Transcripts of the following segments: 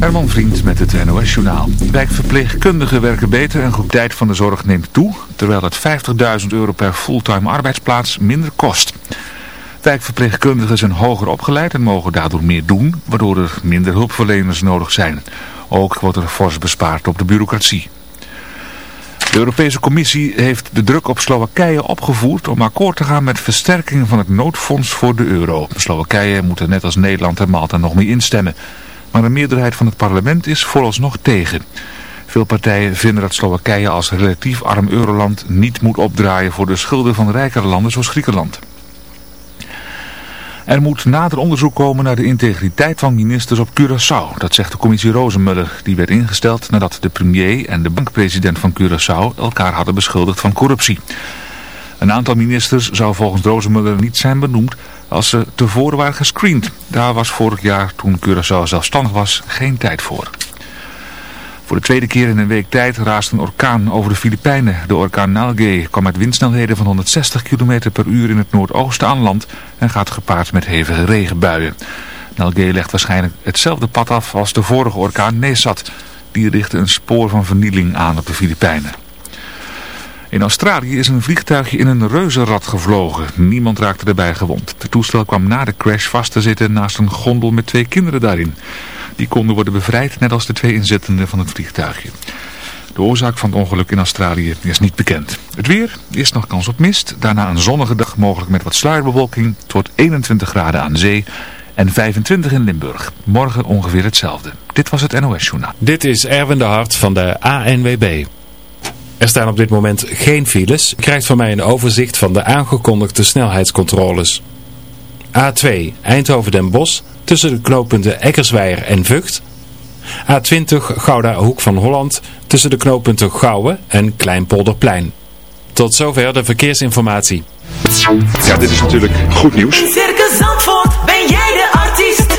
Herman Vriend met het NOS-journaal. Wijkverpleegkundigen werken beter en groep tijd van de zorg neemt toe, terwijl het 50.000 euro per fulltime arbeidsplaats minder kost. Wijkverpleegkundigen zijn hoger opgeleid en mogen daardoor meer doen, waardoor er minder hulpverleners nodig zijn. Ook wordt er fors bespaard op de bureaucratie. De Europese Commissie heeft de druk op Slowakije opgevoerd om akkoord te gaan met versterking van het noodfonds voor de euro. Slowakije moet er net als Nederland en Malta nog mee instemmen. Maar een meerderheid van het parlement is vooralsnog tegen. Veel partijen vinden dat Slowakije als relatief arm euroland niet moet opdraaien voor de schulden van rijkere landen zoals Griekenland. Er moet nader onderzoek komen naar de integriteit van ministers op Curaçao. Dat zegt de commissie Rozenmuller. Die werd ingesteld nadat de premier en de bankpresident van Curaçao elkaar hadden beschuldigd van corruptie. Een aantal ministers zou volgens Rozenmuller niet zijn benoemd als ze tevoren waren gescreend. Daar was vorig jaar, toen Curaçao zelfstandig was, geen tijd voor. Voor de tweede keer in een week tijd raast een orkaan over de Filipijnen. De orkaan Nalgae kwam met windsnelheden van 160 km per uur in het noordoosten aan land en gaat gepaard met hevige regenbuien. Nalgae legt waarschijnlijk hetzelfde pad af als de vorige orkaan Nesat. Die richtte een spoor van vernieling aan op de Filipijnen. In Australië is een vliegtuigje in een reuzenrad gevlogen. Niemand raakte erbij gewond. Het toestel kwam na de crash vast te zitten naast een gondel met twee kinderen daarin. Die konden worden bevrijd, net als de twee inzittenden van het vliegtuigje. De oorzaak van het ongeluk in Australië is niet bekend. Het weer is nog kans op mist. Daarna een zonnige dag, mogelijk met wat sluierbewolking. Tot 21 graden aan zee en 25 in Limburg. Morgen ongeveer hetzelfde. Dit was het NOS Journaal. Dit is Erwin de Hart van de ANWB. Er staan op dit moment geen files. Je krijgt van mij een overzicht van de aangekondigde snelheidscontroles. A2 Eindhoven-Den Bosch tussen de knooppunten Eckersweijer en Vught. A20 Gouda Hoek van Holland tussen de knooppunten Gouwen en Kleinpolderplein. Tot zover de verkeersinformatie. Ja, dit is natuurlijk goed nieuws. In Circus Zandvoort ben jij de artiest.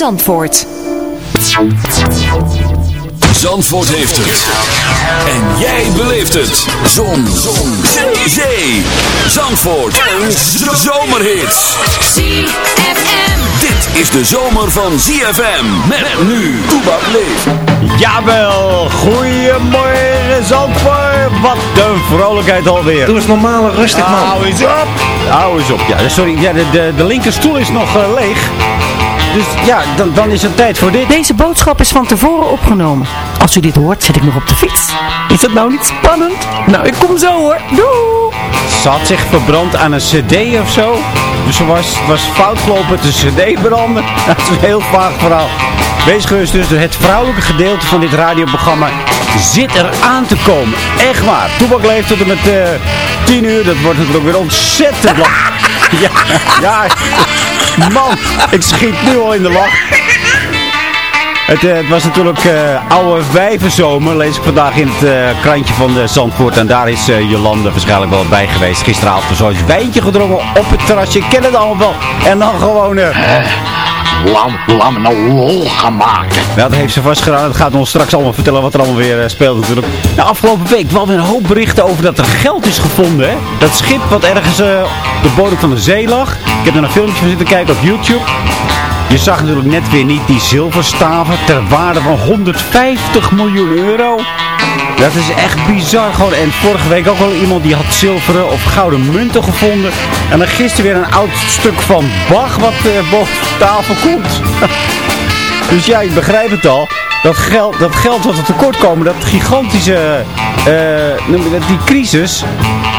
Zandvoort. Zandvoort heeft het. En jij beleeft het. Zon. Zon. Zee. Zandvoort. En zomerhits. ZFM. Dit is de zomer van ZFM. Met nu. Toebak leeft. Jawel, goeiemorgen Zandvoort. Wat een vrolijkheid alweer. Doe eens normaal rustig man. Hou eens op. Hou eens op. Ja, sorry, ja, de, de, de linkerstoel is nog eh, leeg. Dus ja, dan, dan is het tijd voor dit. Deze boodschap is van tevoren opgenomen. Als u dit hoort, zit ik nog op de fiets. Is dat nou niet spannend? Nou, ik kom zo hoor. Doei! Ze had zich verbrand aan een cd of zo. Dus ze was, was fout gelopen met de cd branden. Dat is een heel vaag verhaal. Wees gerust dus, het vrouwelijke gedeelte van dit radioprogramma zit er aan te komen. Echt waar. Toebak leeft tot en met eh 10 uur. Dat wordt natuurlijk weer ontzettend lang. Ja, ja. Man, ik schiet nu al in de lach. Het, eh, het was natuurlijk uh, oude wijvenzomer, lees ik vandaag in het uh, krantje van de Zandvoort. En daar is Jolande waarschijnlijk wel bij geweest. Gisteravond zo'n wijntje gedronken op het terrasje. Ik ken het allemaal wel. En dan gewoon... Laat me nou lol maken. Ja, dat heeft ze vast gedaan. Dat gaat ons straks allemaal vertellen wat er allemaal weer speelt natuurlijk. Nou, afgelopen week wel weer een hoop berichten over dat er geld is gevonden. Hè? Dat schip wat ergens op de bodem van de zee lag. Ik heb er een filmpje van zitten kijken op YouTube. Je zag natuurlijk net weer niet die zilverstaven ter waarde van 150 miljoen euro. Dat is echt bizar gewoon. En vorige week ook al iemand die had zilveren of gouden munten gevonden. En dan gisteren weer een oud stuk van Bach wat uh, boven tafel komt. dus ja, ik begrijp het al. Dat geld, dat geld wat er tekort komen, dat gigantische, uh, die crisis,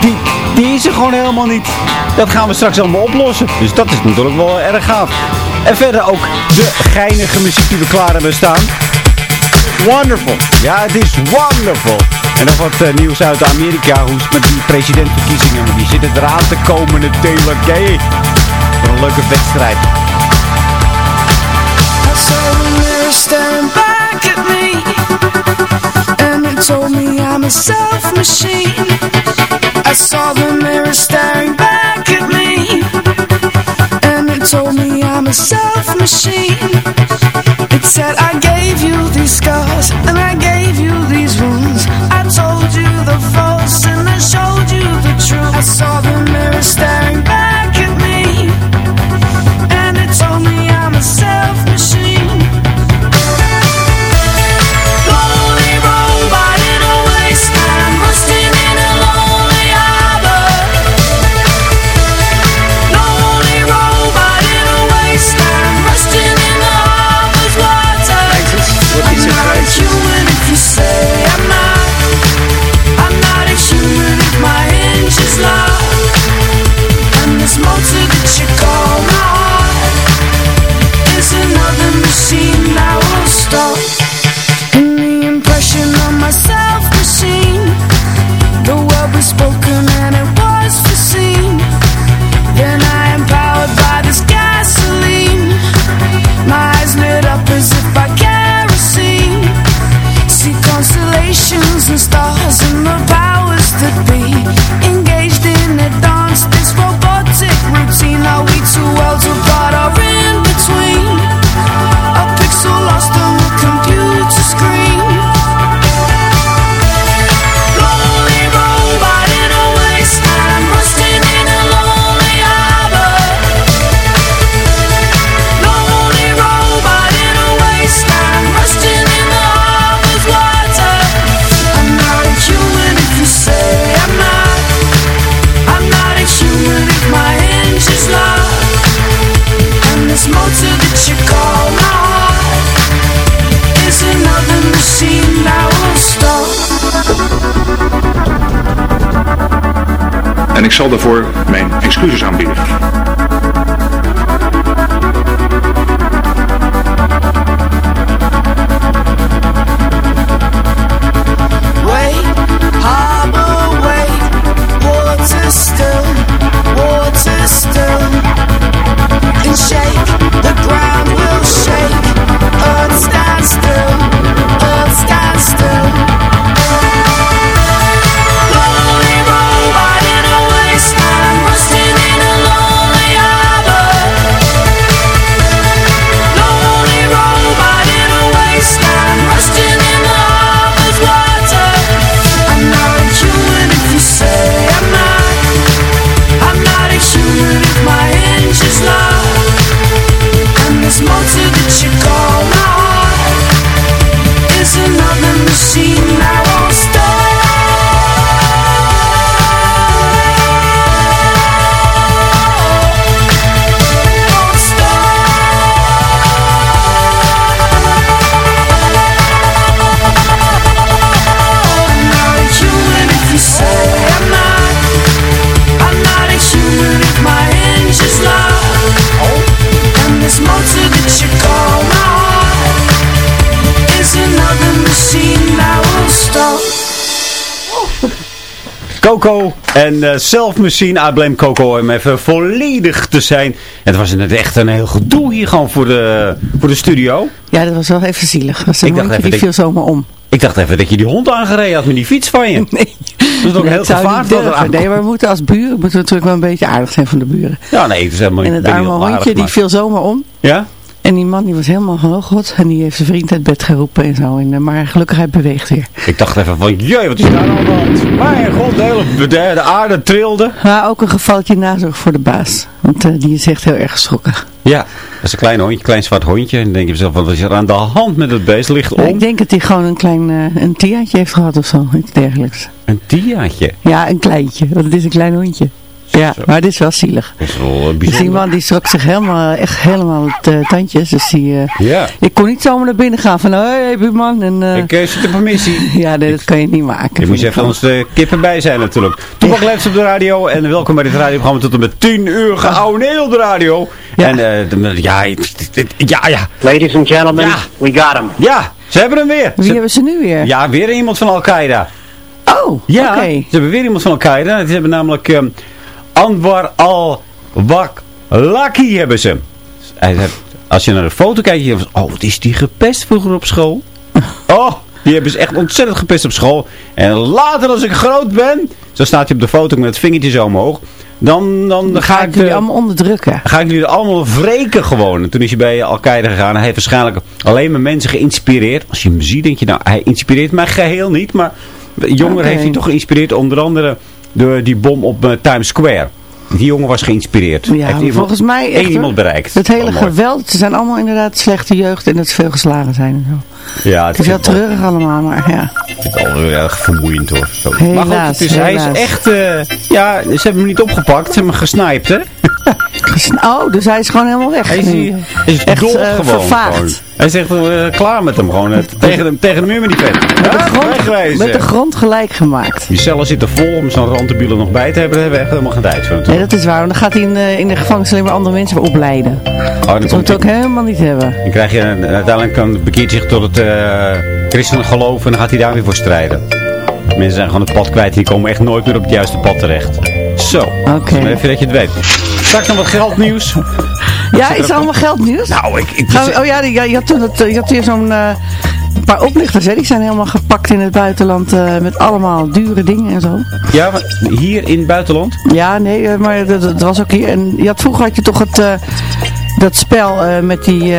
die, die is er gewoon helemaal niet. Dat gaan we straks allemaal oplossen. Dus dat is natuurlijk wel erg gaaf. En verder ook de geinige muziek die we klaar hebben staan. Wonderful. Ja, het is wonderful. En nog wat uh, nieuws uit Amerika. Hoe is met die presidentverkiezingen? Die zitten eraan te komen natuurlijk. Hey. Voor een leuke wedstrijd. Told me I'm a self-machine I saw the mirror staring back at me And it told me I'm a self-machine It said I gave you these scars And I gave you these wounds. I told you the false And I showed you the truth. I saw the mirror staring could be En ik zal daarvoor mijn excuses aanbieden. Coco en uh, Self Machine. I blame Coco om even volledig te zijn. En het was net echt een heel gedoe hier gewoon voor de, voor de studio. Ja, dat was wel even zielig. Dat was Ik dacht even die dat- viel zomaar om. Ik dacht even dat je die hond aangereden had met die fiets van je. Nee. Dat is ook Nee, heel gevaarlijk. Nee, maar we moeten als buren moeten we natuurlijk wel een beetje aardig zijn van de buren. Ja, nee, het is helemaal En het arme hondje die viel zomaar om. Ja? En die man die was helemaal oh god. En die heeft zijn vriend uit bed geroepen en zo. En, eh, maar gelukkig hij beweegt weer. Ik dacht even van, jee, wat is daar aan de hand? Mijn god, de hele de, de aarde trilde. Maar ook een gevalletje nazorg voor de baas. Want eh, die is echt heel erg geschrokken. Ja, dat is een klein hondje, klein zwart hondje. En dan denk je zelf, wat is er aan de hand met het beest? Ligt om. ik denk dat hij gewoon een klein eh, een tiaatje heeft gehad of zo. Iets dergelijks. Een tiaatje. Ja, een kleintje. Want het is een klein hondje. Ja, maar het is wel zielig. Dat is wel Dus die man die schrok zich helemaal, echt helemaal het eh, tandjes. Dus die, eh, Ja. ik kon niet zomaar naar binnen gaan van, hé hey, buurman. En, eh, Ik zit op een missie. ja, nee, dat kan je niet maken. Je moet even wel. ons de kippen bij zijn natuurlijk. Toepak op de radio en welkom bij dit radioprogramma tot en met 10 uur geouweneerd op de radio. Ja. En eh, de- ja, ja, ja, Ladies and gentlemen, Ja. we got him. ja, ze hebben hem weer. Wie Ze- hebben ze nu weer? ja, weer iemand van Al-Qaeda. Oh, Ja, oké. ze hebben weer iemand van Al-Qaeda. Ze hebben namelijk ehm, Anwar al-Waklaki hebben ze. Als je naar de foto kijkt, je denkt, oh, wat is die gepest vroeger op school? Oh, die hebben ze echt ontzettend gepest op school. En later als ik groot ben, zo staat hij op de foto met het vingertje zo omhoog. Dan, dan, Dan ga, ga ik jullie allemaal onderdrukken. ga ik jullie allemaal wreken gewoon. En toen is hij bij Al-Qaeda gegaan. Hij heeft waarschijnlijk alleen maar mensen geïnspireerd. Als je hem ziet, denk je, nou, hij inspireert mij geheel niet. Maar jongeren Oké. heeft hij toch geïnspireerd. Onder andere door die bom op eh, Times Square. Die jongen was geïnspireerd. Ja, heeft maar iemand, volgens mij echt, iemand bereikt. Het hele mooi. geweld, ze zijn allemaal inderdaad slechte jeugd en dat ze veel geslagen zijn en zo. Ja, Het is wel treurig allemaal, maar ja. Het is wel heel erg vermoeiend hoor. Zo. maar goed, Helaas, het is, hij is echt... eh, ja, ze hebben hem niet opgepakt. Ze hebben hem gesniped, hè? Oh, dus hij is gewoon helemaal weg. Hij is, hij is Echt, dood eh, gewoon. Hij is echt eh, klaar met hem gewoon. Het- tegen, de, tegen de muur met die vet. Met de, grond, wegwezen. met de grond gelijk gemaakt. Die cellen zitten vol om zo'n randebielen nog bij te hebben. Daar hebben we echt helemaal geen tijd voor. Nee, dat is waar. Want dan gaat hij in, de- in de gevangenis alleen maar andere mensen weer opleiden. Oh, Dat moet hij- ook helemaal niet hebben. dan krijg je een- uiteindelijk kan bekeert zich tot het eh christelijk geloof en dan gaat hij daar weer voor strijden. Mensen zijn gewoon het pad kwijt. Die komen echt nooit meer op het juiste pad terecht. Zo. Oké. Maar even dat je het weet. Straks nog wat geldnieuws. Ja, is er allemaal geldnieuws? Nou, ik... ik we- oh ja, je had, toen het, eh, je had weer zo'n eh, een paar oplichters. Hè? Die zijn helemaal gepakt in het buitenland eh, met allemaal dure dingen en zo. ja, maar hier in het buitenland? Ja, nee, eh, maar dat, dat was ook hier. En je had, vroeger had je toch het, eh, dat spel eh, met die...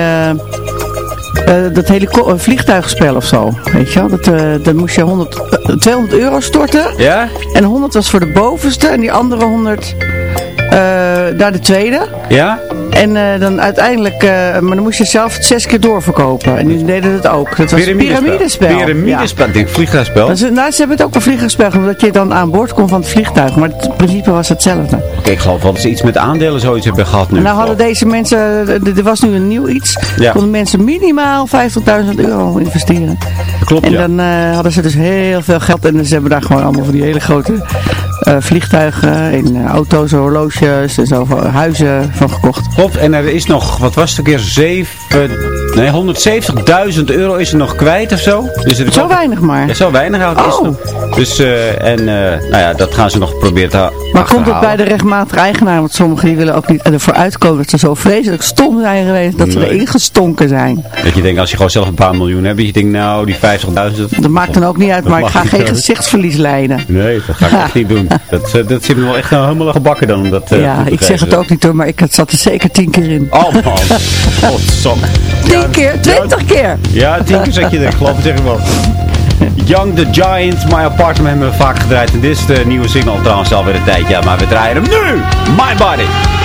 eh, eh, dat helico- een vliegtuigspel of zo, weet je wel? Dat, eh dan moest je 100, eh, 200 euro storten. Ja? En 100 was voor de bovenste en die andere 100 eh, naar de tweede. Ja? En eh, dan uiteindelijk, eh, maar dan moest je zelf het zes keer doorverkopen. En die deden het ook. Dat was een piramidespel. Piramidespel. Ik denk vliegtuigspel. Ja. Dus, nou, ze hebben het ook wel vliegtuigspel, omdat je dan aan boord kon van het vliegtuig. Maar het principe was hetzelfde. Oké, ik geloof wel dat ze iets met aandelen zoiets hebben gehad nu. nou hadden deze mensen, eh, er was nu een nieuw iets. Ja. Konden mensen minimaal 50.000 euro investeren. Klopt, En ja. dan eh, hadden ze dus heel veel geld. En ze hebben daar gewoon allemaal van die hele grote eh, vliegtuigen en eh, auto's, horloges en zo, huizen van gekocht. Klopt, en er is nog, wat was het een keer, 7, nee, 170.000 euro is er nog kwijt of zo. Dus er is Zo ook- weinig maar. Ja, zo weinig eigenlijk is Oh. nog. Dus, eh, en, eh, nou ja, dat gaan ze nog proberen te Maar komt het achterhalen. bij de rechtmatige eigenaar? Want sommigen die willen ook niet ervoor uitkomen dat ze zo vreselijk stom zijn geweest. Dat ze erin gestonken zijn. Dat je denkt, als je gewoon zelf een paar miljoen hebt, dat je denkt, nou, die 50.000... Dat maakt dan ook niet uit, maar ik ga geen gezichtsverlies leiden. Nee, dat ga ik echt niet doen. Dat, eh, dat zit me wel echt nou helemaal gebakken dan. Dat, ja, ik zeg het ook niet hoor, maar ik zat er zeker tien keer in. Oh man, godsamme. Tien keer, twintig keer. Ja, tien keer zat je er, ik geloof het zeg ik wel. Young the Giant, My Apartment hebben we vaak gedraaid. En dit is de nieuwe single trouwens alweer een tijdje. Maar we draaien hem nu! My Body!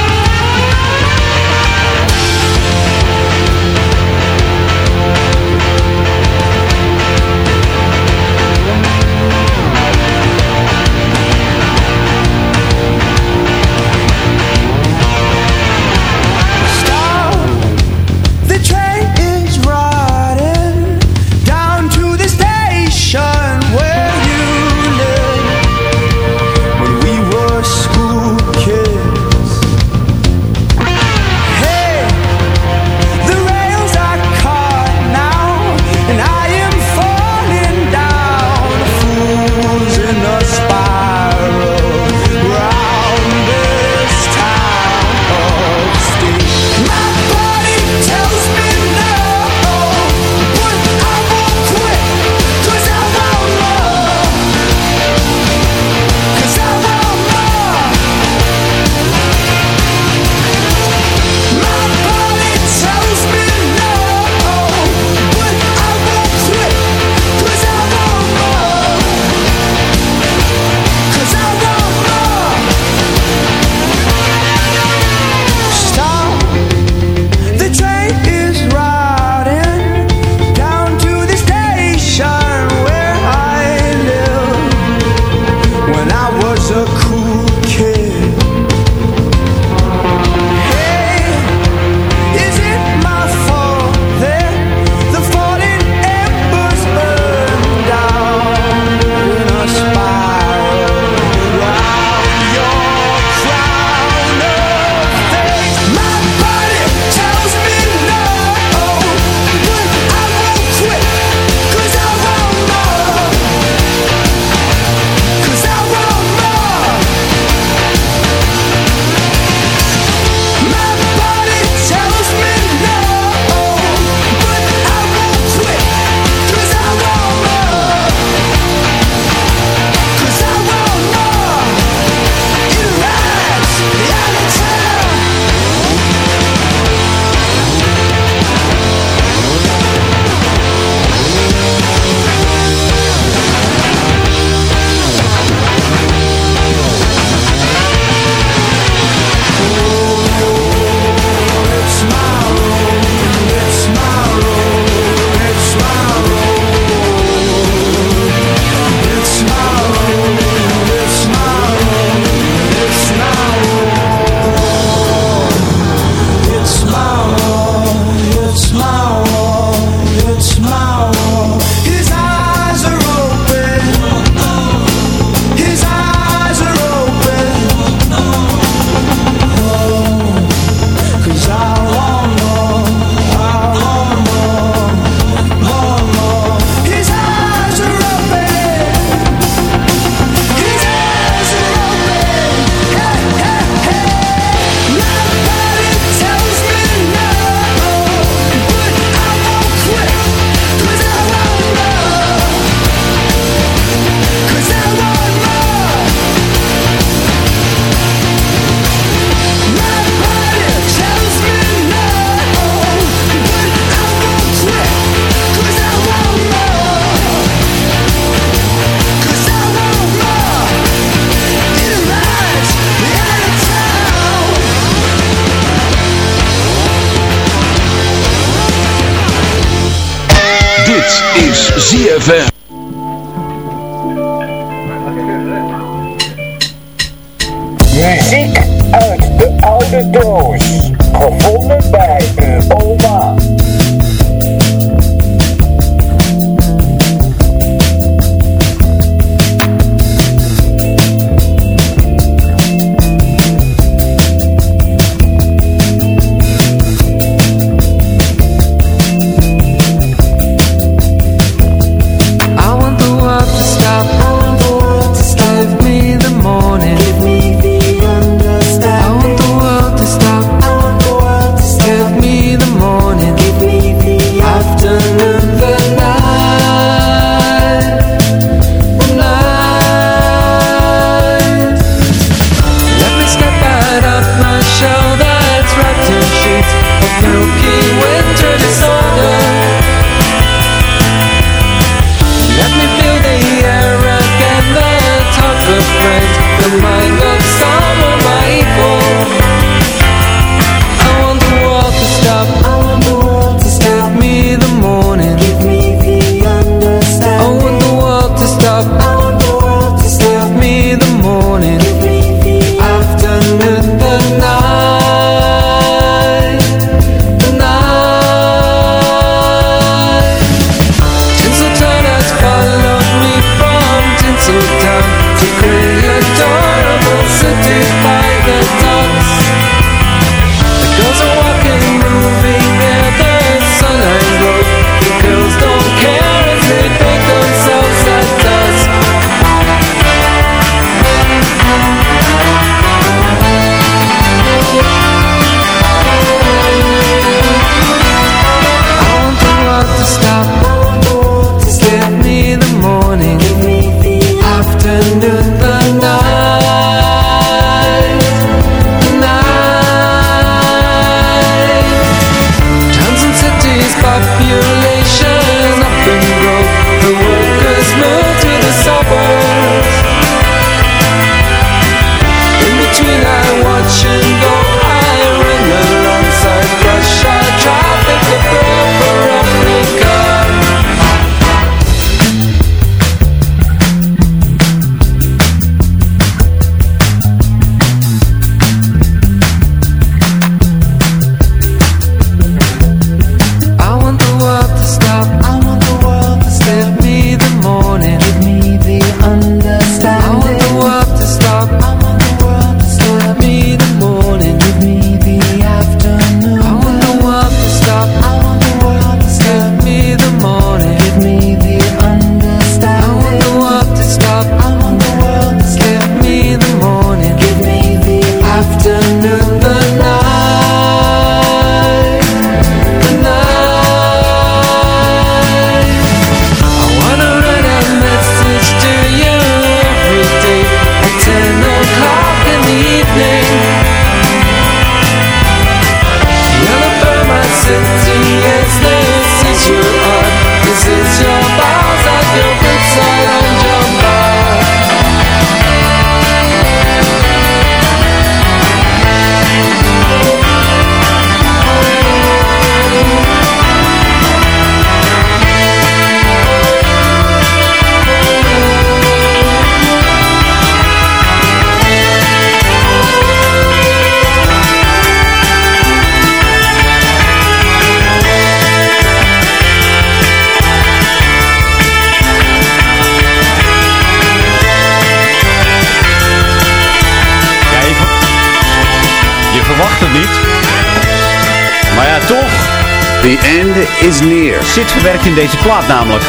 Zit verwerkt in deze plaat namelijk.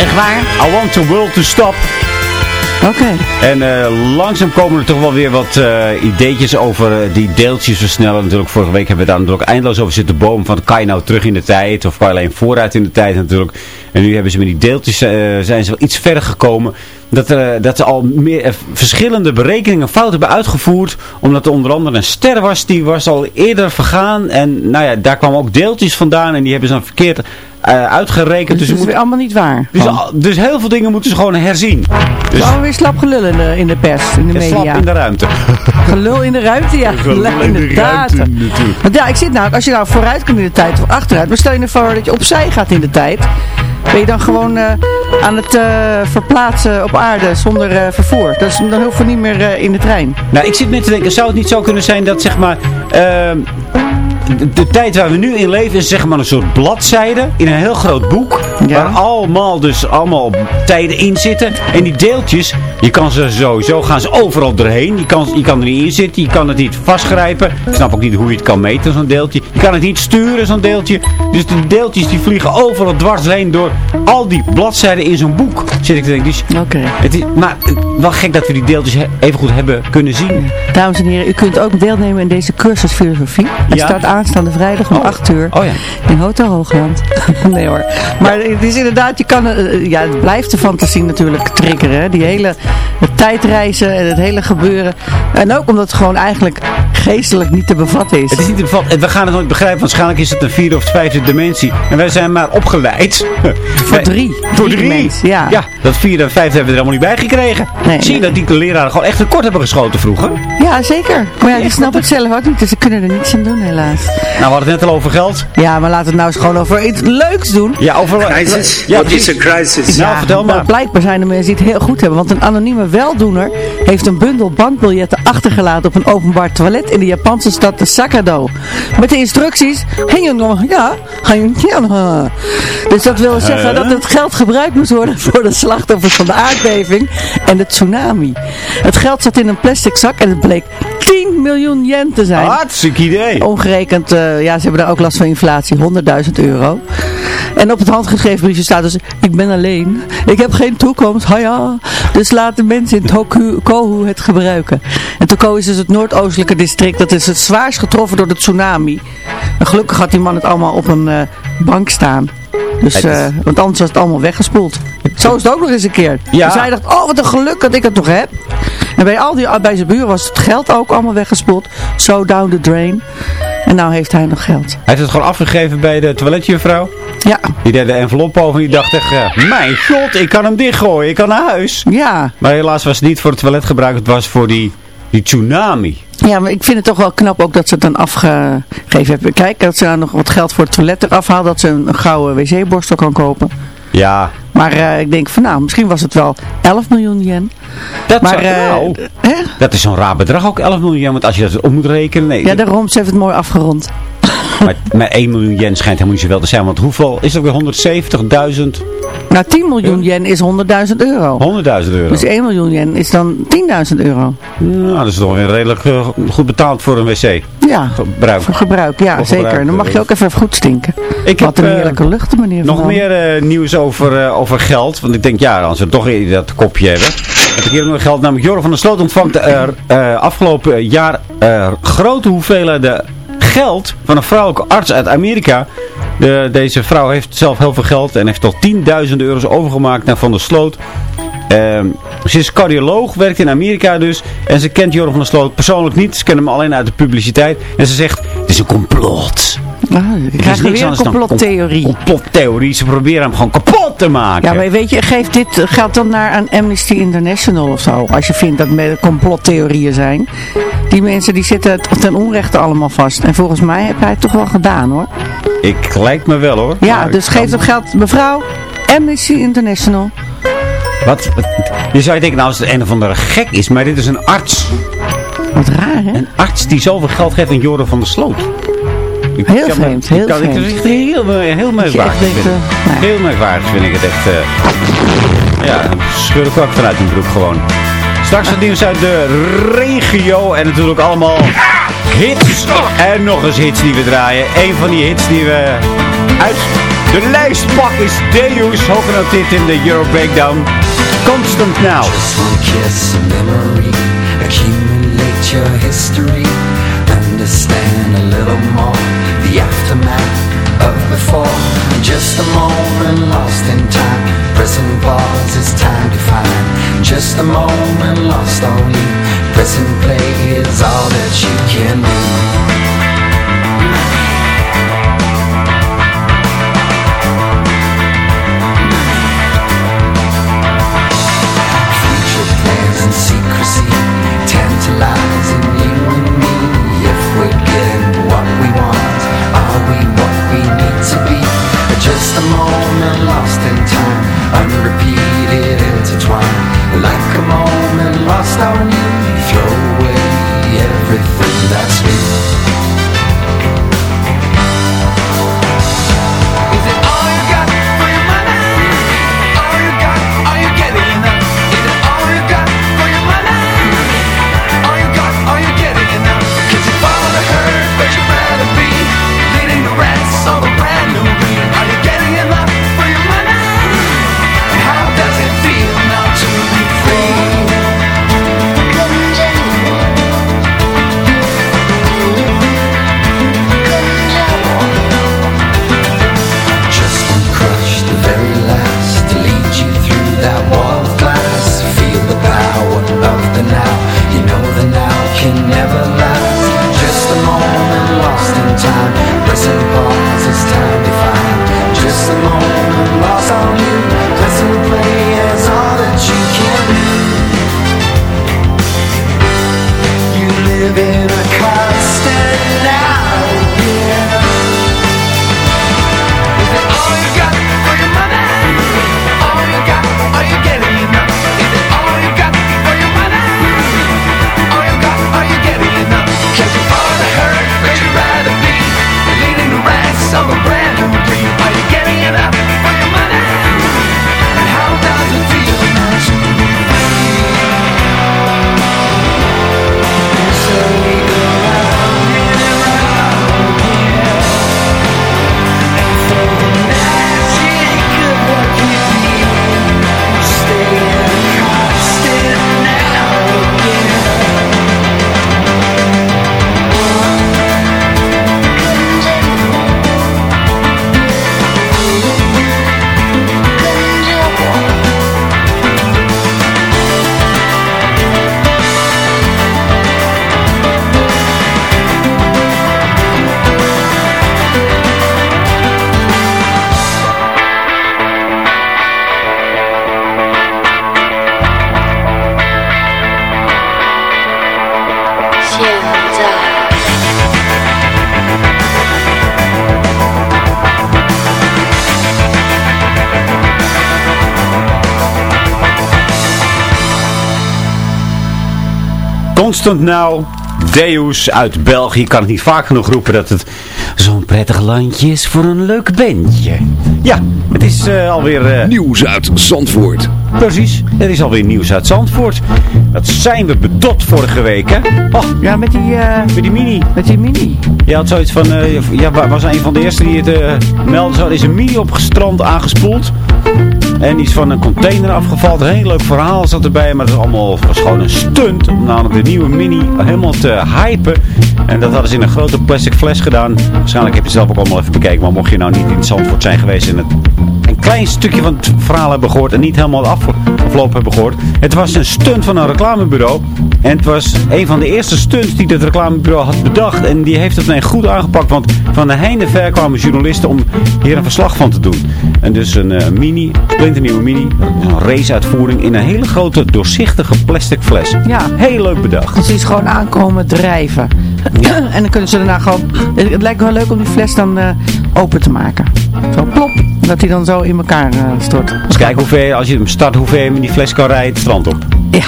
Echt waar? I want the world to stop. Oké. En uh, langzaam komen er toch wel weer wat uh, ideetjes over uh, die deeltjes versnellen. Natuurlijk, vorige week hebben we daar natuurlijk eindeloos over zitten boom. Van kan je nou terug in de tijd of kan je alleen vooruit in de tijd natuurlijk. En nu hebben ze met die deeltjes zijn ze wel iets verder gekomen. Dat, er, dat ze al meer, verschillende berekeningen fout hebben uitgevoerd. Omdat er onder andere een ster was. Die was al eerder vergaan. En nou ja, daar kwamen ook deeltjes vandaan. En die hebben ze dan verkeerd uh, uitgerekend. Dus, dus dat is allemaal niet waar. Dus, dus, heel veel dingen moeten ze gewoon herzien. Dus allemaal weer slap gelul in de, in de pers, in de media. Slap in de ruimte. Gelul in de ruimte, ja. Gelul in de ruimte, natuurlijk. Want ja, ik zit nou, als je nou vooruit kunt in de tijd of achteruit. Maar stel je nou voor dat je opzij gaat in de tijd. Ben je dan gewoon uh, aan het uh, verplaatsen op aarde zonder uh, vervoer. Dus dan hoef je niet meer in de trein. Nou, ik zit met te denken, zou het niet zo kunnen zijn dat zeg maar... de, de, tijd waar we nu in leven is zeg maar een soort bladzijde in een heel groot boek. Ja. Waar allemaal dus allemaal tijden in zitten. En die deeltjes, je kan ze sowieso, gaan ze overal doorheen. Je kan, je kan er niet in zitten, je kan het niet vastgrijpen. Ik snap ook niet hoe je het kan meten, zo'n deeltje. Je kan het niet sturen, zo'n deeltje. Dus de deeltjes die vliegen overal dwars heen door al die bladzijden in zo'n boek. Zit ik te denken. Dus Oké. Okay. Maar wel gek dat we die deeltjes even goed hebben kunnen zien. Dames en heren, u kunt ook deelnemen in deze cursus filosofie. Ja. staat aanstaande vrijdag om Oh. 8 uur Oh ja. in Hotel Hoogland. nee hoor. Maar het is inderdaad, je kan, eh, ja, het blijft de fantasie natuurlijk triggeren. Hè? Die hele tijdreizen en het hele gebeuren. En ook omdat het gewoon eigenlijk geestelijk niet te bevatten is. Het is niet te bevatten. En we gaan het nooit begrijpen. Waarschijnlijk is het een vierde of vijfde dimensie. En wij zijn maar opgeleid. Voor drie. Voor Drie ja. ja, dat vierde en vijfde hebben we er helemaal niet bij gekregen. Nee, Zie je nee. dat die leraren gewoon echt tekort hebben geschoten vroeger? Ja, zeker. Maar ja, die snappen het zelf ook niet, dus ze kunnen er niets aan doen helaas. Nou, we hadden het net al over geld. Ja, maar laten we het nou eens gewoon over iets leuks doen. Ja, over... Crisis? Ja, What is a crisis? Nou, vertel maar. blijkbaar zijn er mensen die het heel goed hebben. Want een anonieme weldoener heeft een bundel bankbiljetten achtergelaten op een openbaar toilet in de Japanse stad Sakado. Met de instructies, ja, ja. Dus dat wil zeggen dat het geld gebruikt moet worden voor de slachtoffers van de aardbeving en de tsunami. Het geld zat in een plastic zak en het bleek 10 miljoen yen te zijn. Hartstikke idee. Omgerekend, eh, ja, ze hebben daar ook last van inflatie, 100.000 euro. En op het handgeschreven briefje staat dus, ik ben alleen, ik heb geen toekomst, ja. Dus laten mensen in Toku, Kohu het gebruiken. En Toku is dus het noordoostelijke district, dat is het zwaarst getroffen door de tsunami. En gelukkig had die man het allemaal op een eh, bank staan. Dus, eh, want anders was het allemaal weggespoeld. Zo is het ook nog eens een keer. Ja. Dus hij dacht, oh wat een geluk dat ik het nog heb. En bij al die, bij zijn buren was het geld ook allemaal weggespoeld. So down the drain. En nou heeft hij nog geld. Hij heeft het gewoon afgegeven bij de toiletjuffrouw. Ja, Die deed de envelop over en die dacht echt, eh, mijn god, ik kan hem dichtgooien, ik kan naar huis. ja. Maar helaas was het niet voor het toiletgebruik, het was voor die, die tsunami. Ja, maar ik vind het toch wel knap ook dat ze het dan afgegeven hebben. Kijk, dat ze dan nog wat geld voor het toilet eraf haalt. Dat ze een, een gouden wc-borstel kan kopen. Ja, Maar eh, ik denk van nou, misschien was het wel 11 miljoen yen. Dat, Maar zou- eh, nou, hè? dat is zo'n raar bedrag ook, 11 miljoen. Want als je dat op moet rekenen, nee. ja, daarom ze heeft het mooi afgerond. maar, maar 1 miljoen yen schijnt helemaal niet zoveel te zijn. Want hoeveel is dat weer? 170.000? Nou, 10 miljoen yen is 100.000 euro. 100.000 euro. Dus 1 miljoen yen is dan 10.000 euro. Nou, dat is toch weer redelijk eh, goed betaald voor een wc. Ja, Gebruik. voor gebruik. Ja, Voor zeker. gebruik, Dan mag je eh, ook even goed stinken. Ik Wat heb, een heerlijke lucht, meneer Nog meer nieuws over, over geld. Want ik denk, ja, als we toch dat kopje hebben. Heb ik hier nog geld. Namelijk Jorre van der Sloot ontvangt er eh, afgelopen jaar eh, grote hoeveelheden geld van een vrouwelijke arts uit Amerika. De, deze vrouw heeft zelf heel veel geld en heeft al 10.000 euro's overgemaakt naar Van der Sloot. Ehm, ze is cardioloog, werkt in Amerika dus. En ze kent Jorre van der Sloot persoonlijk niet. Ze kent hem alleen uit de publiciteit. En ze zegt, het is een complot. Ah, ik Het krijg weer een complottheorie. com- Complottheorie. Ze proberen hem gewoon kapot te maken. Ja, maar weet je, geef dit geld dan naar aan Amnesty International of zo. Als je vindt dat het complottheorieën zijn. Die mensen die zitten ten onrechte allemaal vast. En volgens mij heb hij het toch wel gedaan hoor. Ik lijkt me wel hoor. Ja, Maar dus geef kan- dat geld, mevrouw. Amnesty International. Wat, wat- je zou je denken, nou als het een of andere gek is, maar dit is een arts. Wat raar hè? Een arts die zoveel geld geeft aan Joren van der Sloot. Ik Heel kan me- vreemd, ik heel kan- ik- vreemd. is echt heel, heel merkwaardig. denkt, vind ik. eh, nou. Heel merkwaardig vind ik het echt. eh. ja, dan scheur ik ook vanuit mijn broek gewoon. Straks het nieuws uit de regio en natuurlijk allemaal hits. En nog eens hits die we draaien. Een van die hits die we Uit de lijstpak is Deus, hooggenoteerd in de Euro Breakdown. Constant Now. Just one kiss, a memory, accumulate your history, understand a little more, the aftermath of before. Just a moment lost in time, present pause is time to find. Just a moment lost on you, present play is all that you can do. To be? Just a moment lost in time, unrepeated, intertwined. Like a moment lost on you, throw Constant Now, Deus uit België. Ik kan het niet vaak genoeg roepen dat het zo'n prettig landje is voor een leuk bandje. Ja, het is eh, alweer... eh, Nieuws uit Zandvoort. Precies, er is alweer nieuws uit Zandvoort. Dat zijn we bedot vorige week, hè? Oh, Ja, met die, eh, met die mini. met die mini. Je had zoiets van, eh, ja, wa- was een van de eerste die het eh meldde. Zo, er is een mini opgestrand aangespoeld. En die is van een container afgevallen. Een heel leuk verhaal zat erbij. Maar dat is allemaal gewoon een stunt. Om namelijk de nieuwe mini helemaal te hypen. En dat hadden ze in een grote plastic fles gedaan. Waarschijnlijk heb je het zelf ook allemaal even bekeken. Maar mocht je nou niet in Zandvoort zijn geweest en het een klein stukje van het verhaal hebben gehoord en niet helemaal af, afloop hebben gehoord. Het was een stunt van een reclamebureau. En het was een van de eerste stunts die het reclamebureau had bedacht. En die heeft het meteen goed aangepakt. Want van de heinde ver kwamen journalisten om hier een verslag van te doen. En dus een eh, mini, splinternieuwe mini, een raceuitvoering in een hele grote doorzichtige plastic fles. Ja. Heel leuk bedacht. Dat ze is gewoon aankomen drijven. en dan kunnen ze daarna gewoon... Het, het lijkt me wel leuk om die fles dan eh, open te maken. Zo plop. Dat hij dan zo in elkaar eh, stort. Dus kijk hoe ver, als je hem start, hoe ver je met die fles kan rijden het strand op. Ja.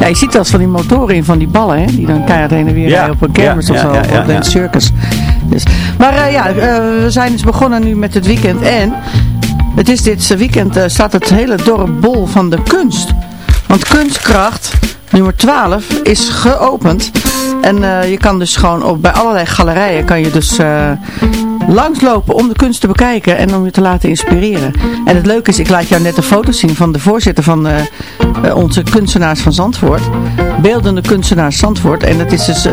ja, je ziet wel eens van die motoren in van die ballen, hè? Die dan keihard heen en weer Ja. rijden op een kermis Ja, of ja, zo. ja, of ja, op een ja. circus. Dus. Maar ja, we zijn dus begonnen nu met het weekend. En het is dit weekend, eh, staat het hele dorp bol van de kunst. Want kunstkracht nummer 12 is geopend. En eh, je kan dus gewoon op, bij allerlei galerijen kan je dus eh, langslopen om de kunst te bekijken en om je te laten inspireren. En het leuke is, ik laat jou net een foto zien van de voorzitter van onze kunstenaars van Zandvoort. Beeldende kunstenaars Zandvoort. En dat is dus...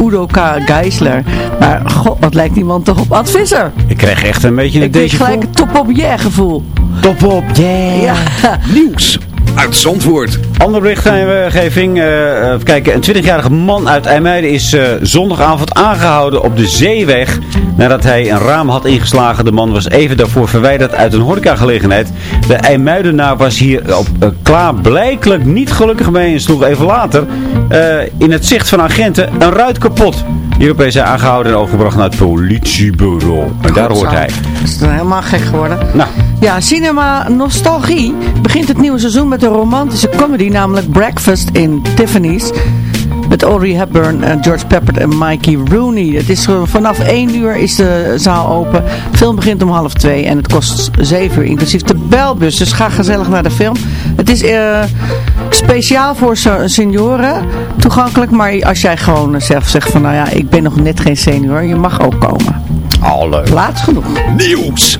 Udo K. Geisler. Maar god, wat lijkt die man toch op Ad Visser? Ik kreeg echt een beetje een Ik kreeg gelijk een top op yeah gevoel. Top op, yeah. Ja. Nieuws uit Zandvoort. Andere berichtgeving. eh, even kijken, een 20-jarige man uit IJmuiden is eh, zondagavond aangehouden op de zeeweg. Nadat hij een raam had ingeslagen. De man was even daarvoor verwijderd uit een horecagelegenheid. De IJmuidenaar was hier op, eh, klaarblijkelijk niet gelukkig mee en sloeg even later eh, in het zicht van agenten een ruit kapot. Hierop is hij aangehouden en overgebracht naar het politiebureau. En daar hoort Zo. hij. Is het helemaal gek geworden? Nou, Ja, Cinema Nostalgie begint het nieuwe seizoen met een romantische comedy, namelijk Breakfast in Tiffany's. Met Audrey Hepburn, eh, George Peppert en Mikey Rooney. Het is eh, vanaf 1 uur is de zaal open. De film begint om half 2 en het kost 7 uur, inclusief de belbus. Dus ga gezellig naar de film. Het is eh, speciaal voor se- senioren toegankelijk. Maar als jij gewoon zelf zegt van nou ja, ik ben nog net geen senior. Je mag ook komen. al leuk. Plaats genoeg. Nieuws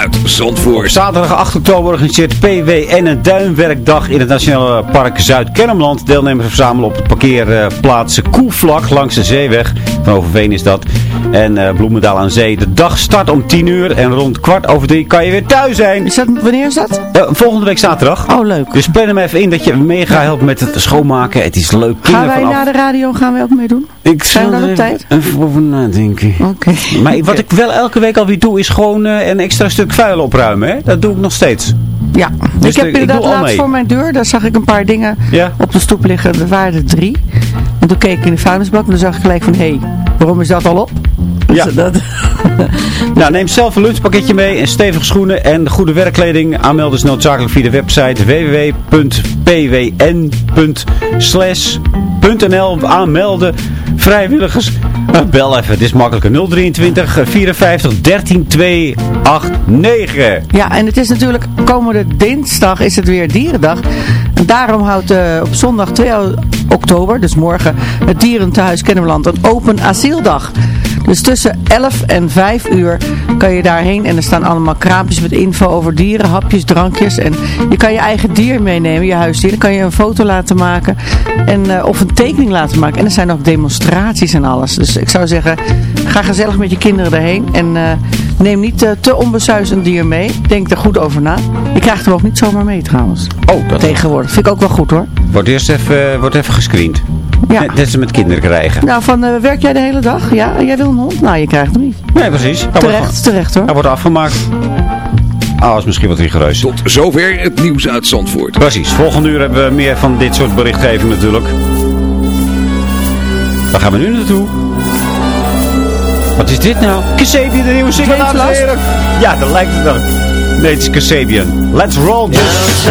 uit Zandvoort. Zaterdag 8 oktober organiseert PWN een duinwerkdag in het Nationale Park Zuid-Kennemerland. Deelnemers verzamelen op het parkeerplaats Koevlak langs de zeeweg. Van Overveen is dat. En eh, Bloemendaal aan Zee. De dag start om 10 uur en rond kwart over drie kan je weer thuis zijn. Is dat, wanneer is dat? Volgende week zaterdag. Oh, leuk. Dus plan hem even in dat je mee gaat helpen met het schoonmaken. Het is leuk. Gaan wij vanaf- naar de radio, gaan wij ook meedoen? Ik Zijn we op tijd? Even over nadenken. Oké. Maar wat ik wel elke week alweer doe, is gewoon eh, een extra stuk vuil opruimen. Hè? Dat doe ik nog steeds. Ja, Dus ik heb inderdaad laatst mee. voor mijn deur, daar zag ik een paar dingen Ja. op de stoep liggen. Er waren er drie. En toen keek ik in de vuilnisbak en toen zag ik gelijk van, hé, hey, waarom is dat al op? Dus Ja. dat, Nou, neem zelf een lunchpakketje mee en stevige schoenen en goede werkkleding. Aanmelden is noodzakelijk via de website www.pwn.nl Aanmelden. Vrijwilligers. Eh, bel even, het is makkelijker. 023 54 13 289. ja, en het is natuurlijk komende dinsdag is het weer dierendag. En daarom houdt eh, op zondag 2 oktober, dus morgen, het Dierentehuis Kennemerland een open asieldag. Dus tussen 11 en 5 uur kan je daarheen en er staan allemaal kraampjes met info over dieren, hapjes, drankjes. En je kan je eigen dier meenemen, je huisdier. Dan kan je een foto laten maken en, eh, of een tekening laten maken. En er zijn ook demonstraties en alles. Dus ik zou zeggen, ga gezellig met je kinderen daarheen. En eh, neem niet eh, te onbesuisd een dier mee. Denk er goed over na. Je krijgt hem ook niet zomaar mee trouwens. Oh, dat Tegenwoordig. Vind ik ook wel goed hoor. wordt eerst even, wordt even gescreend. Ja. Net, net als met kinderen krijgen. Nou, van eh, werk jij de hele dag? Ja, jij wil een hond? Nou, je krijgt hem niet. Nee, precies. Hij wordt, Terecht, terecht hoor. hij wordt afgemaakt. Ah, is misschien wat rigoureus. Tot zover het nieuws uit Zandvoort. Precies. Volgende uur hebben we meer van dit soort berichtgeving natuurlijk. Waar gaan we nu naartoe? Wat is dit nou? Kasabian, de nieuwe single. Ja, dat lijkt het wel. Nee, het is Kasabian. Let's roll this.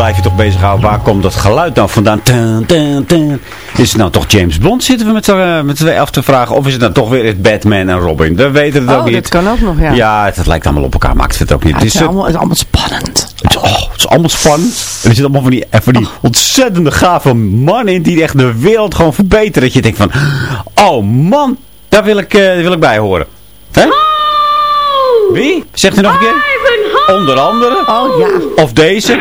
Blijf je toch bezighouden. Waar komt dat geluid nou vandaan? Is het nou toch James Bond? Zitten we met, uh, met twee af te vragen. Of is het nou toch weer het Batman en Robin? We weten het Oh, ook niet. dat kan ook nog, ja. Ja, het, het lijkt allemaal op elkaar. Maakt het ook niet. Ja, het, het, is, is allemaal, het is allemaal spannend. het, is, oh, het is allemaal spannend. En er zitten allemaal van die, en van die ontzettende gave mannen in. Die echt de wereld gewoon verbeteren. Dat je denkt van... Oh man, daar wil ik, eh, daar wil ik bij horen. Hè? Wie? Zegt u nog een keer? Onder andere. Oh ja. Of deze.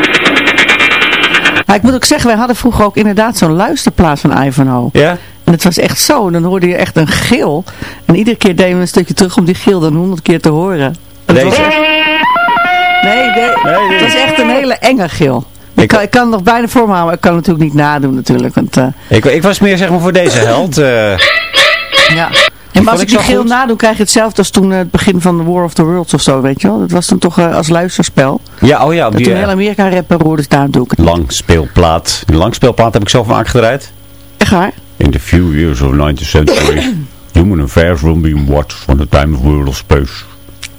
Maar ik moet ook zeggen, wij hadden vroeger ook inderdaad zo'n luisterplaat van Ivanhoe. Ja? En het was echt zo. Dan hoorde je echt een gil. En iedere keer deden we een stukje terug om die gil dan honderd keer te horen. En was Deze? Nee, nee, Nee, nee. het was echt een hele enge gil. Ik, kan, ik kan het nog bijna voor me houden, maar ik kan het natuurlijk niet nadoen natuurlijk. Want, eh, Ik, ik was meer zeg maar voor deze held. eh. ja. En maar als ik die goed. nadoe, krijg je hetzelfde als toen eh, het begin van The War of the Worlds of zo, weet je wel. Dat was toen toch eh, als luisterspel. ja, oh ja, die toen eh, heel Amerika rapper hoorde, daar doe ik het. langspeelplaat. Die langspeelplaat heb ik zo vaak gedraaid. Echt waar? In the few years of 19th century, human affairs will be watched from the time of world of space.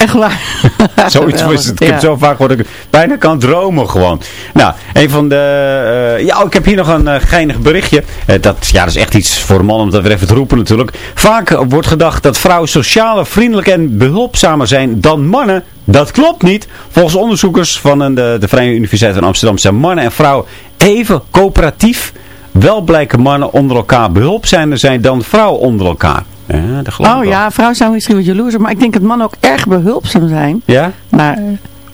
Echt waar? Zoiets was het. Ik heb zo vaak gehoord dat ik bijna kan dromen gewoon. Nou, een van de... eh, ja, oh, ik heb hier nog een eh, geinig berichtje. Eh, dat, ja, dat is echt iets voor een man om dat weer even te roepen natuurlijk. Vaak wordt gedacht dat vrouwen socialer, vriendelijk en behulpzamer zijn dan mannen. Dat klopt niet. Volgens onderzoekers van een- de, de Vrije Universiteit van Amsterdam zijn mannen en vrouwen even coöperatief. Wel blijken mannen onder elkaar behulpzamer zijn dan vrouwen onder elkaar. Ja, dat geloof ik Oh ja, vrouwen zijn misschien wat jaloers, maar ik denk dat mannen ook erg behulpzaam zijn Ja? naar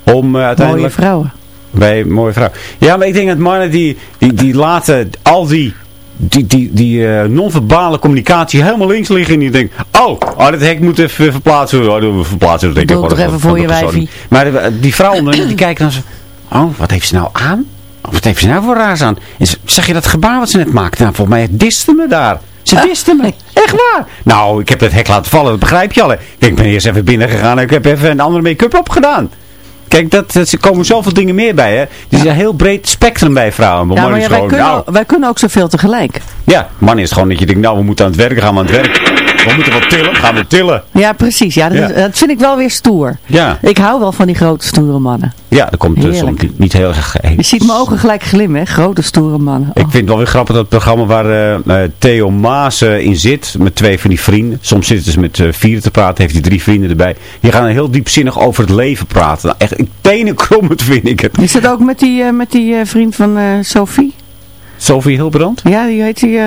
Om eh, mooie uiteindelijk... vrouwen. Bij mooie vrouw. Ja, maar ik denk dat mannen die, die, die laten al die, die, die, die eh, non-verbale communicatie helemaal links liggen. En die denken, oh, oh dat hek moet even verplaatsen. Oh, we verplaatsen. Dat denk ik dat- even voor je wijfie. Maar die vrouwen die kijken dan zo. Oh, wat heeft ze nou aan? Oh, wat heeft ze nou voor raars aan? En ze- zag je dat gebaar wat ze net maakte? Nou, volgens mij diste me daar. Ze diste me. Echt waar. Nou, ik heb het hek laten vallen. Dat begrijp je al. hè. Ik ben eerst even binnen gegaan en ik heb even een andere make-up opgedaan. Kijk, dat, dat, er komen zoveel dingen meer bij, hè. Er is een heel breed spectrum bij vrouwen. Maar Ja, mannen maar is ja, wij, gewoon, kunnen, nou, wij kunnen ook zoveel tegelijk. ja, man is gewoon dat je denkt, nou, we moeten aan het werk, gaan we aan het werk. We moeten wat tillen, gaan we tillen. Ja, precies. Ja, dat, Ja. is- dat vind ik wel weer stoer. Ja, Ik hou wel van die grote stoere mannen. ja dat komt dus Heerlijk. soms niet, niet heel erg... Je ziet mijn ogen gelijk glimmen, hè? Grote stoere mannen. Ik Oh. vind het wel weer grappig dat programma waar eh, eh, Theo Maas in zit. Met twee van die vrienden. Soms zitten ze met eh, vier te praten. Heeft hij drie vrienden erbij. Die gaan heel diepzinnig over het leven praten. Nou, echt tenenkrommend vind ik het. Is dat ook met die, eh, met die eh, vriend van eh, Sophie? Sophie Hilbrand? Ja, die heet die... eh,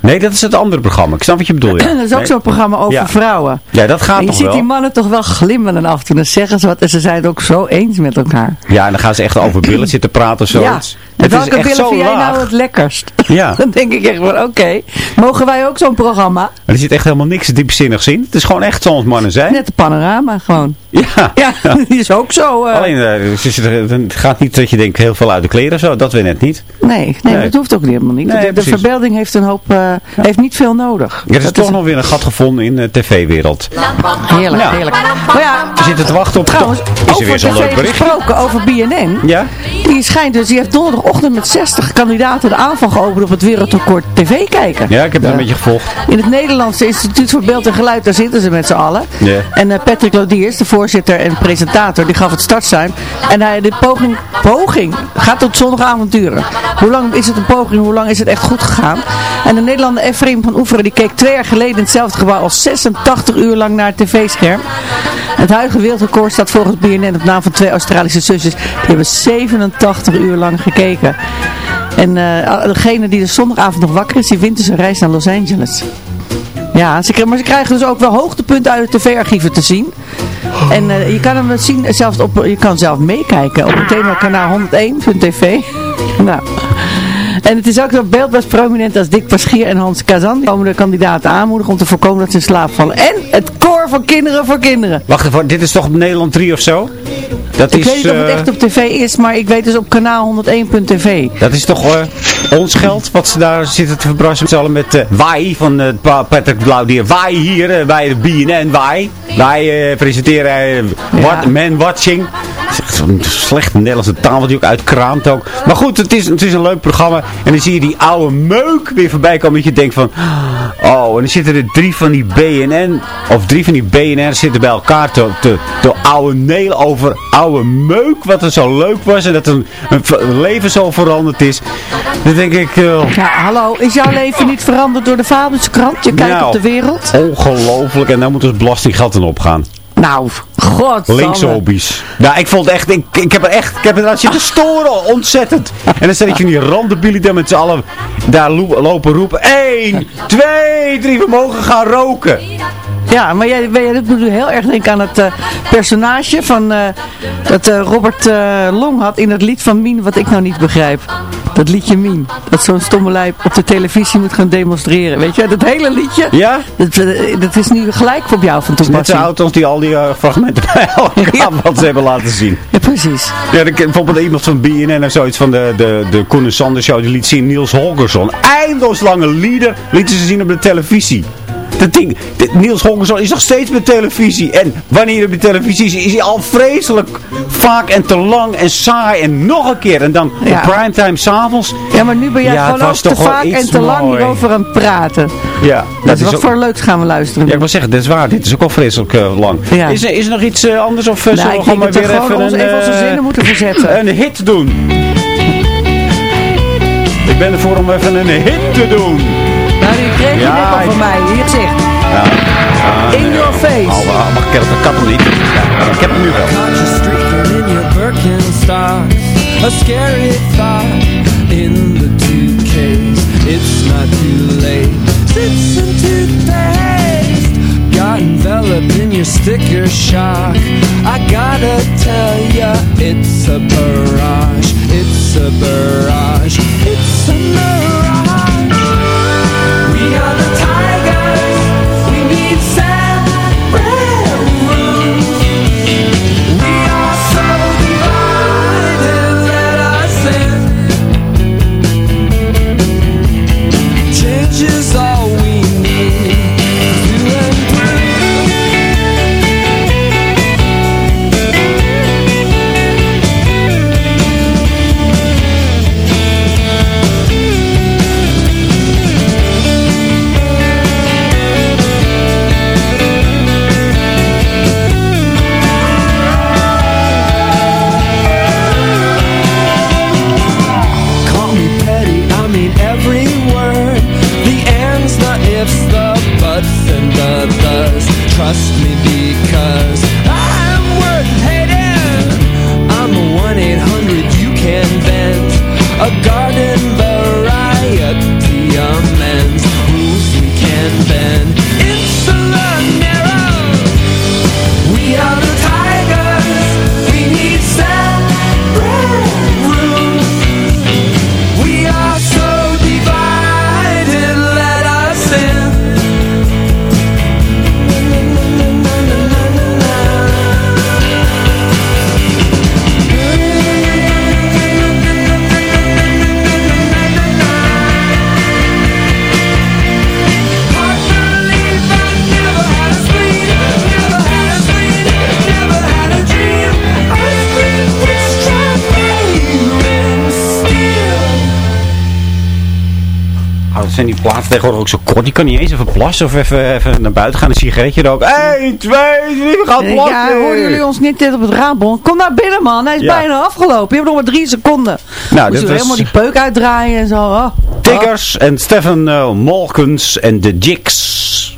Nee, dat is het andere programma. Ik snap wat je bedoelt. Ja. dat is ook Nee. zo'n programma over Ja. vrouwen. Ja, dat gaat En je toch ziet wel. die mannen toch wel glimmen en af en toe. Dan zeggen ze wat en ze zijn het ook zo eens met elkaar. Ja, en dan gaan ze echt over billen zitten praten of Ja. zoiets. En welke billen vind jij nou het lekkerst? Ja. Dan denk ik echt van, oké, mogen wij ook zo'n programma? Er zit echt helemaal niks diepzinnigs in. Het is gewoon echt zoals mannen zijn. Net de panorama gewoon. Ja. Ja, die is ook zo. eh, Alleen, eh, ze- het gaat niet dat je denkt heel veel uit de kleren zo. Dat weer net niet. nee, nee, Nee. dat hoeft ook helemaal niet. Nee, de, verbeelding heeft een hoop, eh, heeft niet veel nodig. Er is Dat toch nog weer een gat gevonden in de tv-wereld. Heerlijk, Ja. heerlijk. Maar ja, We zitten te wachten op... trouwens, is er weer zo'n leuk bericht? gesproken, over BNN. Ja? Die schijnt dus, die heeft donderdagochtend met 60 kandidaten de aanval geopend op het wereldrecord tv kijken. Ja, ik heb het een beetje gevolgd. In het Nederlandse Instituut voor Beeld en Geluid, daar zitten ze met z'n allen. Ja. En eh, Patrick Lodiers, de voorzitter en presentator, die gaf het startsein. En hij, de poging, poging gaat tot zondagavond duren. Hoe lang is het een poging, hoe lang is het echt goed gegaan? En de Nederlander Efraim van Oeveren, die keek twee jaar geleden in hetzelfde gebouw al 86 uur lang naar het tv-scherm. Het huidige wereldrecord staat volgens BNN op naam van twee Australische zusjes. Die hebben 87 uur lang gekeken. En eh, degene die de zondagavond nog wakker is, die wint dus een reis naar Los Angeles. Ja, ze, maar ze krijgen dus ook wel hoogtepunten uit de tv-archieven te zien. En eh, je kan hem zien, zelfs op, je kan zelf meekijken op meteen op kanaal 101.tv. nou. En het is ook zo beeldbest prominent als Dick Paschier en Hans Kazan. Die komen de kandidaten aanmoedigen om te voorkomen dat ze in slaap vallen. En het koor van kinderen voor kinderen. Wacht even, dit is toch op Nederland 3 of zo? Dat ik is, weet niet of het eh, echt op tv is, maar ik weet dus op kanaal 101.tv. Dat is toch eh, ons geld wat ze daar zitten te verbrassen met allen met eh Wai van Pa- Patrick Blauwdier. Wai hier bij de BNN, Wai. Wij eh, presenteren eh, wat, Man Watching. zo'n slechte Nederlandse taal wat hij ook uitkraamt ook. Maar goed, het is, het is een leuk programma. En dan zie je die oude meuk weer voorbij komen. Dat je denkt van, oh, en dan zitten er drie van die BNN, of drie van die BNR zitten bij elkaar te, te oude nelen over oude meuk. Wat er zo leuk was en dat een, leven zo veranderd is. Dan denk ik, eh, Ja, hallo, is jouw leven niet veranderd door de Fabeltjeskrant? Je kijkt Nou. op de wereld? ongelooflijk. En dan moet ons belastinggeld dan opgaan. Nou, god. Linkse hobby's. Nou, ik vond echt, ik, ik heb er echt, ik heb er aan zitten storen, ontzettend. En dan zet ik van die randenbielen daar met z'n allen daar lo- lopen roepen. 1, 2, 3, we mogen gaan roken. Ja, maar jij, jij dat moet u heel erg denken aan het eh, personage van eh, dat eh, Robert Long had in het lied van Mien, wat ik nou niet begrijp. Dat liedje Mien. Dat zo'n stomme lijp op de televisie moet gaan demonstreren. Weet je, dat hele liedje. Ja? Dat, dat is nu gelijk op jou van toepassing. oud als die al die fragmenten bij elkaar wat ze hebben laten zien. Ja, precies. Ja, dan, bijvoorbeeld iemand van BNN of zoiets van de, de, de Koen en Sander show, die liet zien Niels Holgersson. Eindeloos lange lieden lieten ze zien op de televisie. Dat ding, dit- Niels Holgersson is nog steeds met televisie. En wanneer hij op de televisie is, is hij al vreselijk vaak en te lang en saai. En nog een keer. En dan Ja. op primetime s'avonds. Ja, maar nu ben jij Ja, gewoon ook te vaak en te lang mooi. hierover aan het praten. Ja, Dat is wat ook- voor leuks gaan we luisteren? Ja, ik wil zeggen, dit is waar. Dit is ook al vreselijk eh, lang. Ja. Is, er, is er nog iets eh, anders? Of uh, Nou, zullen we gewoon maar dat weer we even gewoon ons een, even onze eh, zinnen moeten verzetten. een hit doen? Ik ben ervoor om even een hit te doen. Je Ja, net al ik- van mij. Hier zegt. Ja. Ah, In your face. Al, al mag ik dat kan nog niet. Ja, ik heb hem nu wel. Caught you streaking in your Birkenstocks A scary thought in the toothcase It's not too late Sit some toothpaste Got enveloped in your sticker shock I gotta tell ya It's a barrage It's a barrage It's a mirage tigers We need separate rooms Plaatsen tegenwoordig ook zo kort. Die kan niet eens even plassen of even, even naar buiten gaan. Een sigaretje roken. 1, 2, 3, we gaan plassen. Ja, hoorden jullie ons niet dit op het raambon? Kom naar binnen man, hij is Ja. bijna afgelopen. Je hebt nog maar drie seconden. Nou, Moest dit was- helemaal die peuk uitdraaien en zo. Oh. Tiggers en Stefan eh, Molkens en de Jigs.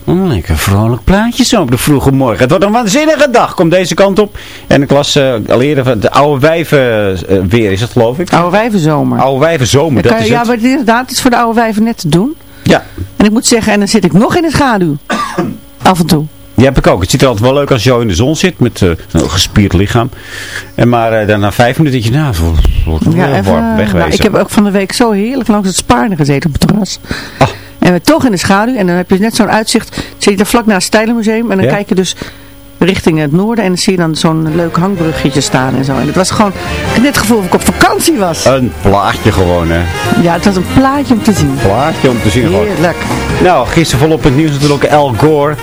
Oh, lekker vrolijk plaatje zo op de vroege morgen. Het wordt een waanzinnige dag. Kom deze kant op. En ik las eh, al eerder van de oude wijven eh, weer is het geloof ik. Oude wijvenzomer. Oude wijven zomer, dat Kan- is ja, het. maar het is inderdaad, het is voor de oude wijven net te doen. Ja, En ik moet zeggen, en dan zit ik nog in de schaduw. Af en toe. die heb ik ook. Het ziet er altijd wel leuk als je zo in de zon zit met eh, een gespierd lichaam. En maar eh, dan na vijf minuten denk je, nou, het wordt wel Ja, warm, wegwezen. nou, ik heb ook van de week zo heerlijk langs het Spaarne gezeten op het terras. Ah. En we toch in de schaduw. En dan heb je net zo'n uitzicht. Zit je daar vlak naast het Stijlenmuseum. En dan Ja? kijk je dus richting het noorden. En dan zie je dan zo'n leuk hangbruggetje staan en zo. En het was gewoon ik had net het gevoel of ik op vakantie was. Een plaatje gewoon, hè. Ja, het was een plaatje om te zien. Plaatje om te zien gewoon. Heerlijk. Nou, gisteren volop het nieuws natuurlijk Al Gore.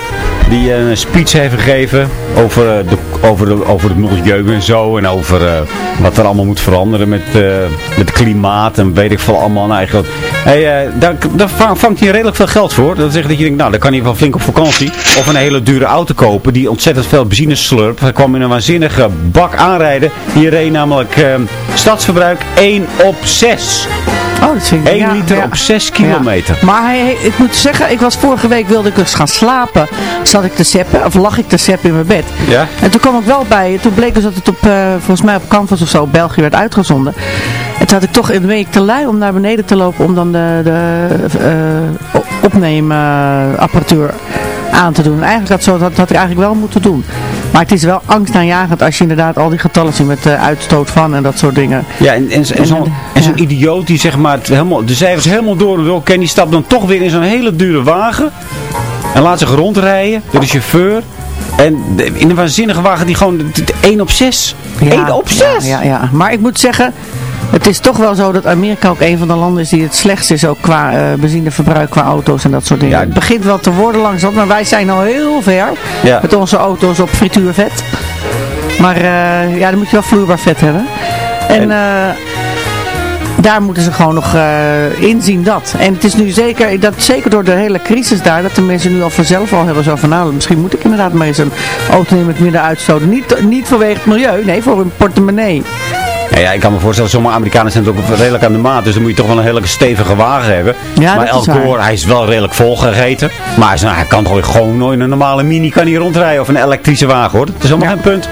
Die een speech heeft gegeven over, eh, de, over, de, over het milieu en zo. En over eh, wat er allemaal moet veranderen met, eh, met het klimaat en weet ik veel allemaal. Nou, eigenlijk, hey, eh, daar, daar vang- vangt hij redelijk veel geld voor. Dat zegt dat je denkt, nou, dan kan hij wel flink op vakantie. Of een hele dure auto kopen die ontzettend veel benzine slurpt. Hij kwam in een waanzinnige bak aanrijden. Die reed namelijk eh, stadsverbruik 1 op 6. Oh, dat vind ik 1 ja, liter ja. op 6 kilometer. Ja. Maar hij, ik moet zeggen, ik was vorige week wilde ik dus gaan slapen. Zat ik te seppen, of lag ik te seppen in mijn bed. Ja? En toen kwam ik wel bij, toen bleek dus dat het op, eh, volgens mij op Canvas of zo, op België werd uitgezonden. En toen had ik toch in de week te lui om naar beneden te lopen om dan de, de eh, o- opneemapparatuur aan te doen. En eigenlijk had, zo, dat had ik eigenlijk wel moeten doen. Maar het is wel angstaanjagend als je inderdaad al die getallen ziet met de uitstoot van en dat soort dingen. Ja, en, en, en zo'n zo'n idioot die zeg maar het helemaal, de cijfers helemaal door en wil kennen, die stapt dan toch weer in zo'n hele dure wagen. En laat zich rondrijden door de chauffeur. En in een waanzinnige wagen die gewoon 1 op 6. 1 op 6! Ja, ja, ja. Maar ik moet zeggen, het is toch wel zo dat Amerika ook een van de landen is die het slechtst is ook qua eh, benzineverbruik, qua auto's en dat soort dingen. Ja. Het begint wel te worden langzaam, maar wij zijn al heel ver Ja. met onze auto's op frituurvet. Maar eh, ja, dan moet je wel vloeibaar vet hebben. En, eh, daar moeten ze gewoon nog inzien dat. En het is nu zeker, dat, zeker door de hele crisis daar, dat de mensen nu al vanzelf al hebben zo van, nou, misschien moet ik inderdaad maar eens een auto nemen met minder uitstoot. Niet, niet vanwege het milieu, nee, voor hun portemonnee. Ja, ja, ik kan me voorstellen, sommige Amerikanen zijn het ook redelijk aan de maat. Dus dan moet je toch wel een hele stevige wagen hebben. Ja, maar El. Gore, hij is wel redelijk volgegeten. Maar hij, is- nou, hij kan gewoon, gewoon nooit een normale mini kan hier rondrijden. Of een elektrische wagen hoor. Dat is helemaal geen punt.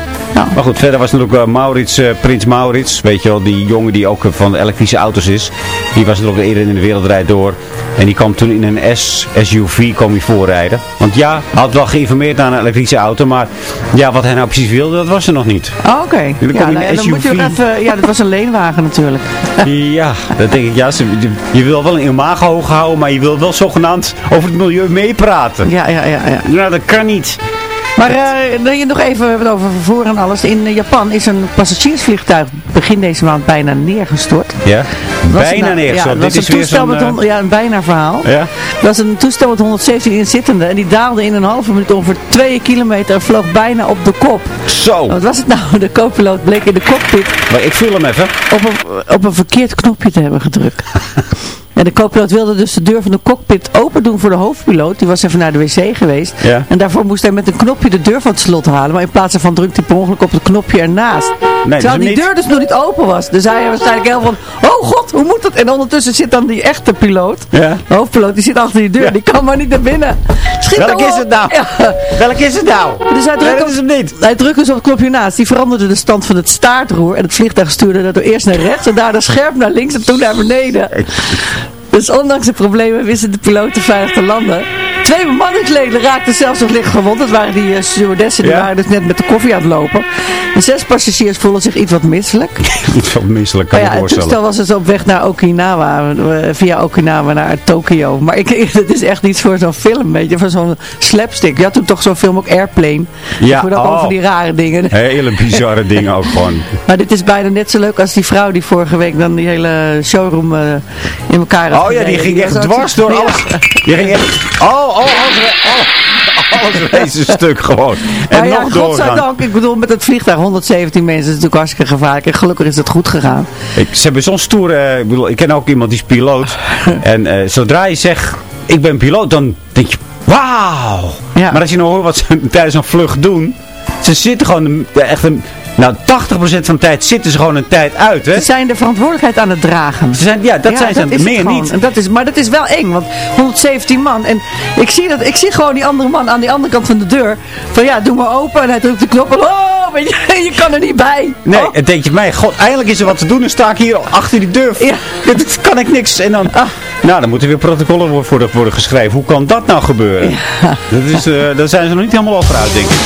Maar goed, verder was natuurlijk uh, Maurits, eh, Prins Maurits. Weet je wel, die jongen die ook eh, van elektrische auto's is. Die was er ook eerder in de wereldrijd door. En die kwam toen in een S, SUV kwam hij voorrijden. Want ja, hij had wel geïnformeerd naar een elektrische auto. Maar ja, wat hij nou precies wilde, dat was er nog niet. Oh, Oké. Ja, nou ja, een dan moet je ook even, ja, dat was een leenwagen natuurlijk. Ja, dat denk ik. Ja, je wil wel een imago hoog houden, maar je wil wel zogenaamd over het milieu meepraten. Ja, ja, ja. ja. Nou, dat kan niet. Maar wil je nog even wat over vervoer en alles. In eh, Japan is een passagiersvliegtuig begin deze maand bijna neergestort. Ja, Was bijna nou- neergestort. Ja, Dit is een weer toestel zo'n... met eh, ja, een bijna verhaal. ja? Dat was een toestel met 117 inzittenden en die daalde in een halve minuut ongeveer 2 kilometer en vloog bijna op de kop. Zo. Wat was het nou? De co-piloot bleek in de cockpit Maar ik viel hem even. op een, op een verkeerd knopje te hebben gedrukt. En de co-piloot wilde dus de deur van de cockpit open doen voor de hoofdpiloot. Die was even naar de wc geweest. Ja. En daarvoor moest hij met een knopje de deur van het slot halen. Maar in plaats daarvan drukte hij per ongeluk op het knopje ernaast. Nee, Terwijl dus die niet. deur dus nog niet open was. Dus hij waarschijnlijk heel van, oh god, hoe moet dat? En ondertussen zit dan die echte piloot. Ja. De hoofdpiloot, die zit achter die deur. Ja. Die kan maar niet naar binnen. Schiet Welk is het nou? Ja. Welk is het nou? Dus hij Nee, drukte is hem niet. hij drukte dus op het knopje naast. Die veranderde de stand van het staartroer. En het vliegtuig stuurde dat door eerst naar rechts en daarna scherp naar links en toen naar beneden. Dus ondanks de problemen wisten de piloten veilig te landen. Twee bemanningsleden raakten zelfs nog licht gewond. Dat waren die uh, stewardessen, die Ja? waren dus net met de koffie aan het lopen. De zes passagiers voelden zich iets wat misselijk. Iets wat misselijk kan Maar ik ja, het voorstellen. toestel was dus op weg naar Okinawa, eh, via Okinawa naar Tokio. Maar ik, het is echt iets voor zo'n film, weet je, van zo'n slapstick. Je had toen toch zo'n film ook Airplane. Ja, Voor dat oh. over die rare dingen. Hele bizarre dingen ook gewoon. Maar dit is bijna net zo leuk als die vrouw die vorige week dan die hele showroom eh, in elkaar had Oh ja, die ging echt dwars door alles. Die ging echt... Oh, oh, alles, alles een stuk gewoon. En Maar ja, nog doorgaan. godzijdank, ik bedoel met het vliegtuig 117 mensen is het natuurlijk hartstikke gevaarlijk. En gelukkig is het goed gegaan. Ik, ze hebben zo'n stoere... Ik, bedoel, ik ken ook iemand die is piloot. en eh, zodra je zegt, ik ben piloot, dan denk je, wauw. Ja. Maar als je nou hoort wat ze tijdens een vlucht doen. Ze zitten gewoon echt een... Nou, 80% van de tijd zitten ze gewoon een tijd uit, hè? Ze zijn de verantwoordelijkheid aan het dragen. Ze zijn, ja, dat zijn ze. meer niet. En dat is, maar dat is wel eng, want 117 man. En ik zie, dat, ik zie gewoon die andere man aan die andere kant van de deur. Van ja, doe maar open. En hij drukt de knop. En, oh, je, je kan er niet bij. Nee, Oh. en denk je, mij, god, eindelijk is er wat te doen. Dan sta ik hier achter die deur. Ja. Dat kan ik niks. En dan, nou, dan moeten weer protocollen worden, worden, geschreven. Hoe kan dat nou gebeuren? Dat is, eh, daar zijn ze nog niet helemaal over uit, denk ik.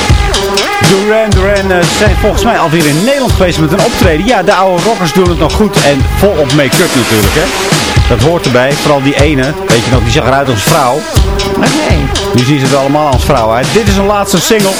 Duran Duran eh, zijn volgens mij alweer in Nederland geweest met een optreden. Ja, de oude rockers doen het nog goed. En volop make-up natuurlijk, hè. Dat hoort erbij. Vooral die ene, weet je nog, die zag eruit als vrouw. Oké. Nu zien ze er allemaal als vrouw uit. Dit is een laatste single.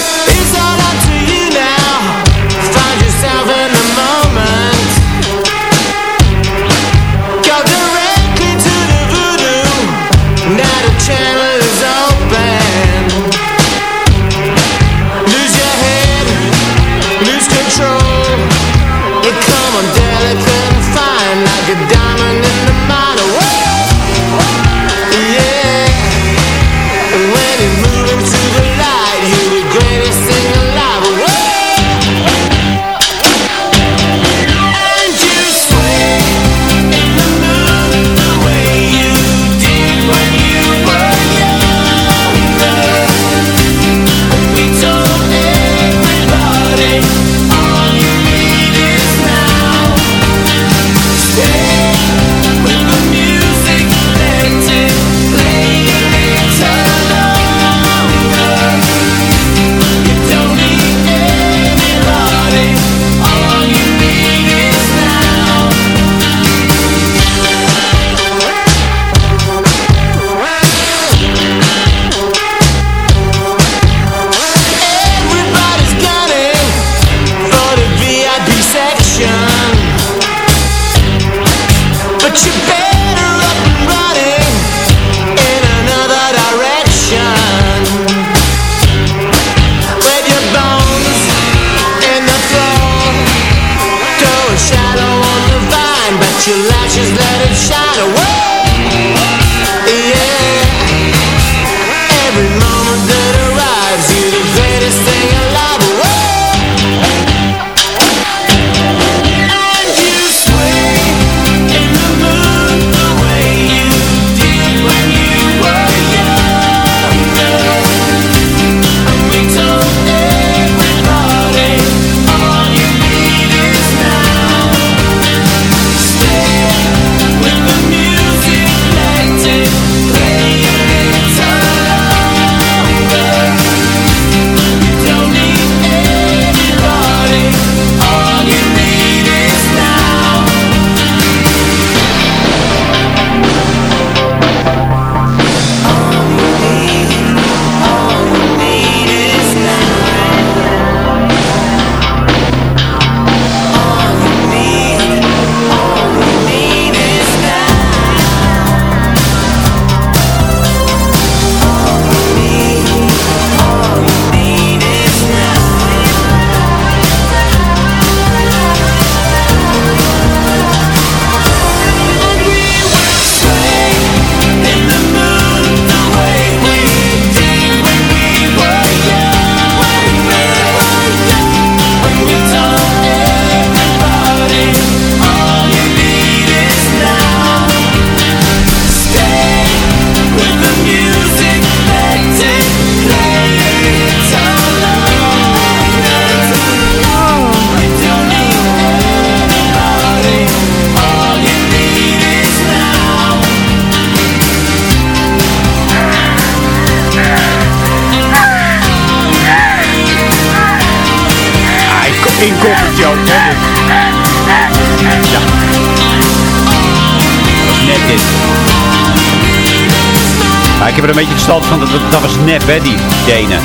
Er een beetje gestald van, dat, dat was nep, hè, die Denen.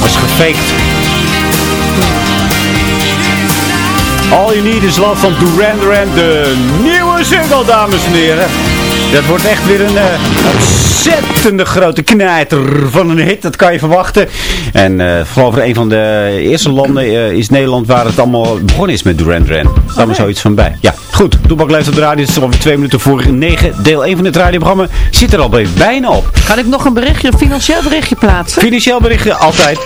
was gefaked. All You Need Is Love van Duran Duran, de nieuwe single, dames en heren. Dat wordt echt weer een eh, ontzettende grote knijter van een hit, dat kan je verwachten. En uh, geloof ik een van de eerste landen eh, is Nederland waar het allemaal begonnen is met Duran Duran. Daar is zoiets van bij. Ja, goed. Toebak leeft op de radio. Het is ongeveer twee minuten voor negen. Deel 1 van het radioprogramma zit er al bijna op. Kan ik nog een berichtje, een financieel berichtje plaatsen? Financieel berichtje, altijd.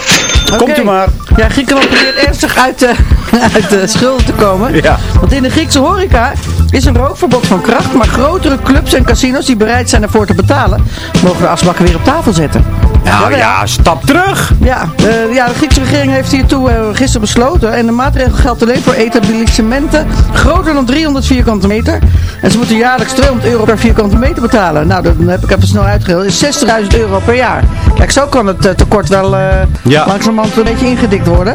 Komt u maar. Ja, Griekenland probeert ernstig uit de, uit de schulden te komen. Ja. Want in de Griekse horeca is een rookverbod van kracht. Maar grotere clubs en casinos die bereid zijn ervoor te betalen, mogen de afspraken weer op tafel zetten. Nou ja, stap terug. Ja, ja, de Griekse regering heeft hiertoe eh, gisteren besloten. En de maatregel geldt alleen voor etablissementen groter dan 300 vierkante meter. En ze moeten jaarlijks 200 euro per vierkante meter betalen. Nou, dan heb ik even snel uitgedeeld. is 60.000 euro per jaar. Kijk, zo kan het eh, tekort wel eh Ja. langzamerhand een beetje ingedikt worden.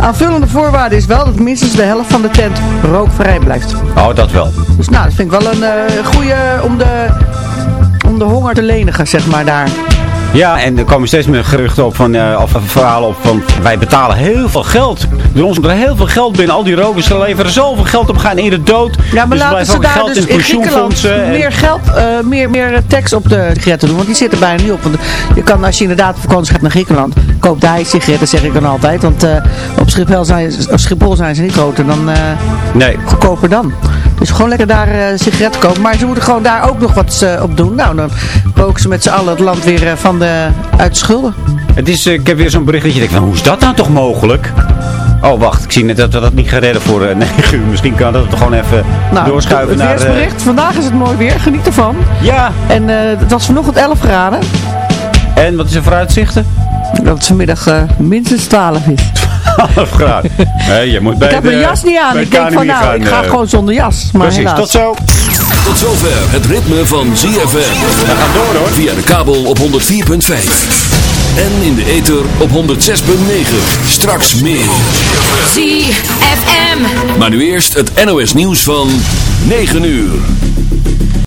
Aanvullende voorwaarde is wel dat minstens de helft van de tent rookvrij blijft. Oh, dat wel. Dus nou, dat vind ik wel een eh goede om de, om de honger te lenigen, zeg maar, daar. Ja, en er komen steeds meer geruchten op van, eh, of verhalen op van wij betalen heel veel geld. Door ons komt er heel veel geld binnen. Al die rokers leveren zoveel geld op, gaan in de dood. Ja, maar dus laten ze daar geld dus in in Griekenland en- meer geld, eh, meer, meer tax op de sigaretten doen. Want die zitten bijna niet op. Want je kan, als je inderdaad op vakantie gaat naar Griekenland, koop daar sigaretten, zeg ik dan altijd. Want eh, op, Schiphol zijn, op Schiphol zijn ze niet groter dan eh, Nee. goedkoper dan. Dus gewoon lekker daar eh, sigaretten kopen. Maar ze moeten gewoon daar ook nog wat op doen. Nou, dan roken ze met z'n allen het land weer van de, uit de schulden. Het is, ik heb weer zo'n bericht dat je denkt, van, hoe is dat nou toch mogelijk? Oh, wacht, ik zie net dat we dat niet gaan redden voor eh, 9 uur. Misschien kan dat toch gewoon even Nou, doorschuiven het naar... eh, weersbericht. Vandaag is het mooi weer. Geniet ervan. ja, En het was vanochtend 11 graden. en wat is er vooruitzichten? Dat het vanmiddag eh, minstens 12 is. 12 graden. Nee, je moet bij ik heb de- mijn jas niet aan. Ik denk van nou, gaan, ik ga eh, gewoon zonder jas. Maar Precies, helaas. tot zo. Tot zover het ritme van ZFM. We gaan door hoor. Via de kabel op 104.5. En in de ether op 106.9. Straks meer. ZFM. Maar nu eerst het NOS nieuws van 9 uur.